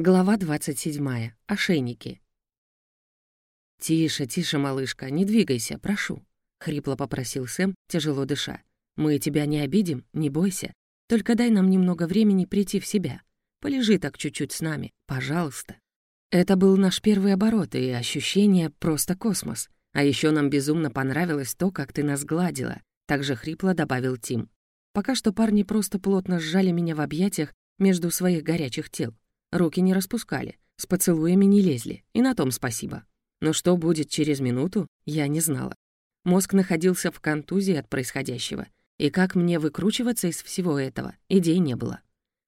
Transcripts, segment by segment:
Глава 27. Ошейники. «Тише, тише, малышка, не двигайся, прошу», — хрипло попросил Сэм, тяжело дыша. «Мы тебя не обидим, не бойся. Только дай нам немного времени прийти в себя. Полежи так чуть-чуть с нами, пожалуйста». Это был наш первый оборот, и ощущение просто космос. А еще нам безумно понравилось то, как ты нас гладила, также хрипло добавил Тим. Пока что парни просто плотно сжали меня в объятиях между своих горячих тел. Руки не распускали, с поцелуями не лезли, и на том спасибо. Но что будет через минуту, я не знала. Мозг находился в контузии от происходящего, и как мне выкручиваться из всего этого, идей не было.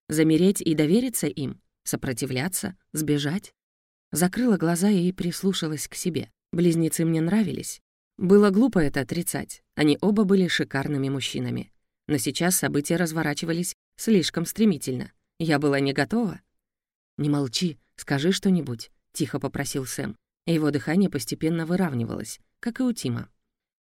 Замереть и довериться им, сопротивляться, сбежать. Закрыла глаза и прислушалась к себе. Близнецы мне нравились. Было глупо это отрицать, они оба были шикарными мужчинами. Но сейчас события разворачивались слишком стремительно. Я была не готова, «Не молчи, скажи что-нибудь», — тихо попросил Сэм. Его дыхание постепенно выравнивалось, как и у Тима.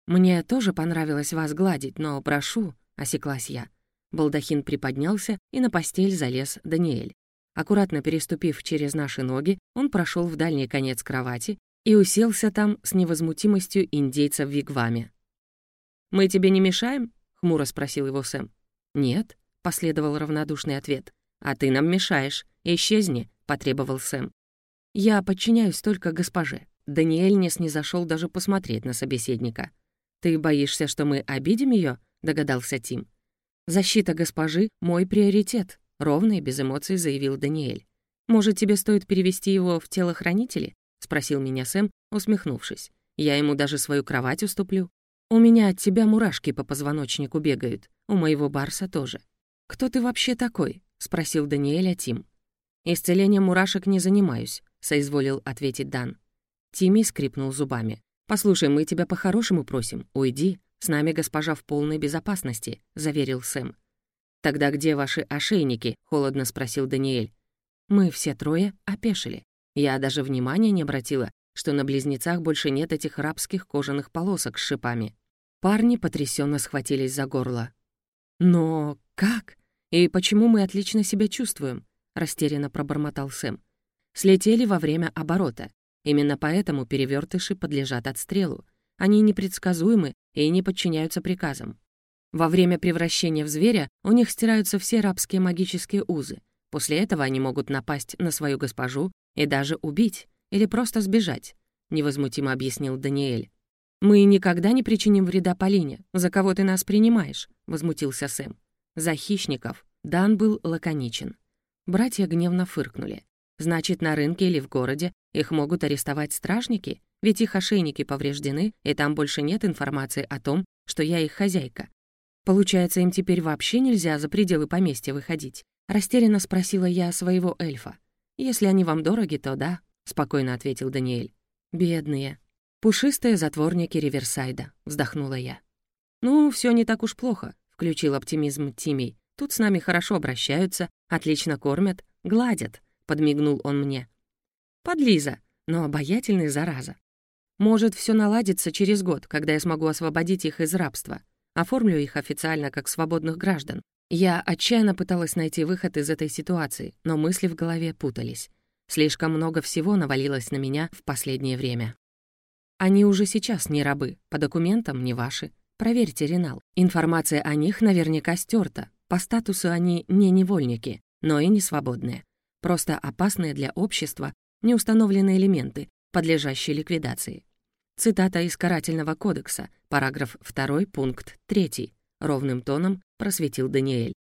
«Мне тоже понравилось вас гладить, но прошу», — осеклась я. Балдахин приподнялся, и на постель залез Даниэль. Аккуратно переступив через наши ноги, он прошел в дальний конец кровати и уселся там с невозмутимостью индейца в вигваме. «Мы тебе не мешаем?» — хмуро спросил его Сэм. «Нет», — последовал равнодушный ответ. «А ты нам мешаешь. Исчезни», — потребовал Сэм. «Я подчиняюсь только госпоже». Даниэль не снизошёл даже посмотреть на собеседника. «Ты боишься, что мы обидим её?» — догадался Тим. «Защита госпожи — мой приоритет», — ровно и без эмоций заявил Даниэль. «Может, тебе стоит перевести его в телохранители?» — спросил меня Сэм, усмехнувшись. «Я ему даже свою кровать уступлю. У меня от тебя мурашки по позвоночнику бегают, у моего Барса тоже». «Кто ты вообще такой?» — спросил Даниэль а Тим. «Исцелением мурашек не занимаюсь», — соизволил ответить Дан. Тимми скрипнул зубами. «Послушай, мы тебя по-хорошему просим. Уйди. С нами госпожа в полной безопасности», — заверил Сэм. «Тогда где ваши ошейники?» — холодно спросил Даниэль. Мы все трое опешили. Я даже внимания не обратила, что на близнецах больше нет этих рабских кожаных полосок с шипами. Парни потрясенно схватились за горло. «Но как? И почему мы отлично себя чувствуем?» — растерянно пробормотал Сэм. «Слетели во время оборота. Именно поэтому перевертыши подлежат отстрелу. Они непредсказуемы и не подчиняются приказам. Во время превращения в зверя у них стираются все рабские магические узы. После этого они могут напасть на свою госпожу и даже убить, или просто сбежать», — невозмутимо объяснил Даниэль. «Мы никогда не причиним вреда Полине. За кого ты нас принимаешь?» — возмутился Сэм. За хищников. Дан был лаконичен. Братья гневно фыркнули. Значит, на рынке или в городе их могут арестовать стражники? Ведь их ошейники повреждены, и там больше нет информации о том, что я их хозяйка. Получается, им теперь вообще нельзя за пределы поместья выходить? Растерянно спросила я своего эльфа. «Если они вам дороги, то да», — спокойно ответил Даниэль. «Бедные. Пушистые затворники Риверсайда», — вздохнула я. «Ну, все не так уж плохо включил оптимизм Тимей. «Тут с нами хорошо обращаются, отлично кормят, гладят», — подмигнул он мне. «Подлиза, но обаятельный зараза. Может, все наладится через год, когда я смогу освободить их из рабства. Оформлю их официально как свободных граждан. Я отчаянно пыталась найти выход из этой ситуации, но мысли в голове путались. Слишком много всего навалилось на меня в последнее время. Они уже сейчас не рабы, по документам не ваши, Проверьте Ренал. Информация о них наверняка стерта. По статусу они не невольники, но и не свободные. Просто опасные для общества неустановленные элементы, подлежащие ликвидации. Цитата из Карательного кодекса, параграф 2, пункт 3. Ровным тоном просветил Даниэль.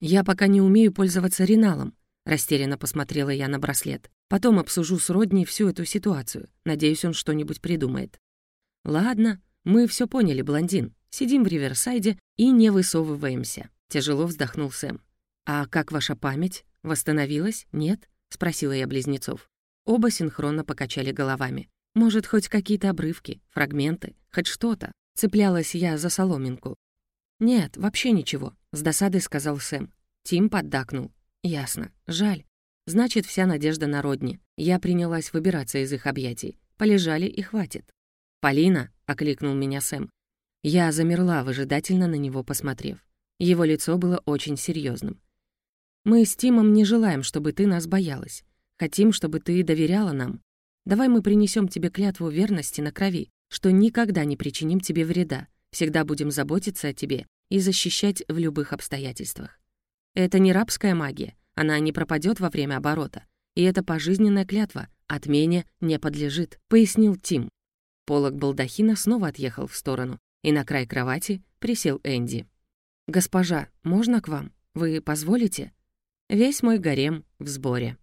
«Я пока не умею пользоваться Реналом», — растерянно посмотрела я на браслет. «Потом обсужу с Родней всю эту ситуацию. Надеюсь, он что-нибудь придумает». «Ладно», «Мы все поняли, блондин. Сидим в Риверсайде и не высовываемся», — тяжело вздохнул Сэм. «А как ваша память? Восстановилась? Нет?» — спросила я близнецов. Оба синхронно покачали головами. «Может, хоть какие-то обрывки, фрагменты, хоть что-то?» Цеплялась я за соломинку. «Нет, вообще ничего», — с досадой сказал Сэм. Тим поддакнул. «Ясно. Жаль. Значит, вся надежда на родни. Я принялась выбираться из их объятий. Полежали и хватит. «Полина!» — окликнул меня Сэм. Я замерла, выжидательно на него посмотрев. Его лицо было очень серьезным. «Мы с Тимом не желаем, чтобы ты нас боялась. Хотим, чтобы ты доверяла нам. Давай мы принесем тебе клятву верности на крови, что никогда не причиним тебе вреда, всегда будем заботиться о тебе и защищать в любых обстоятельствах. Это не рабская магия, она не пропадет во время оборота. И это пожизненная клятва, отмене не подлежит», — пояснил Тим. Полок балдахина снова отъехал в сторону, и на край кровати присел Энди. «Госпожа, можно к вам? Вы позволите?» «Весь мой гарем в сборе».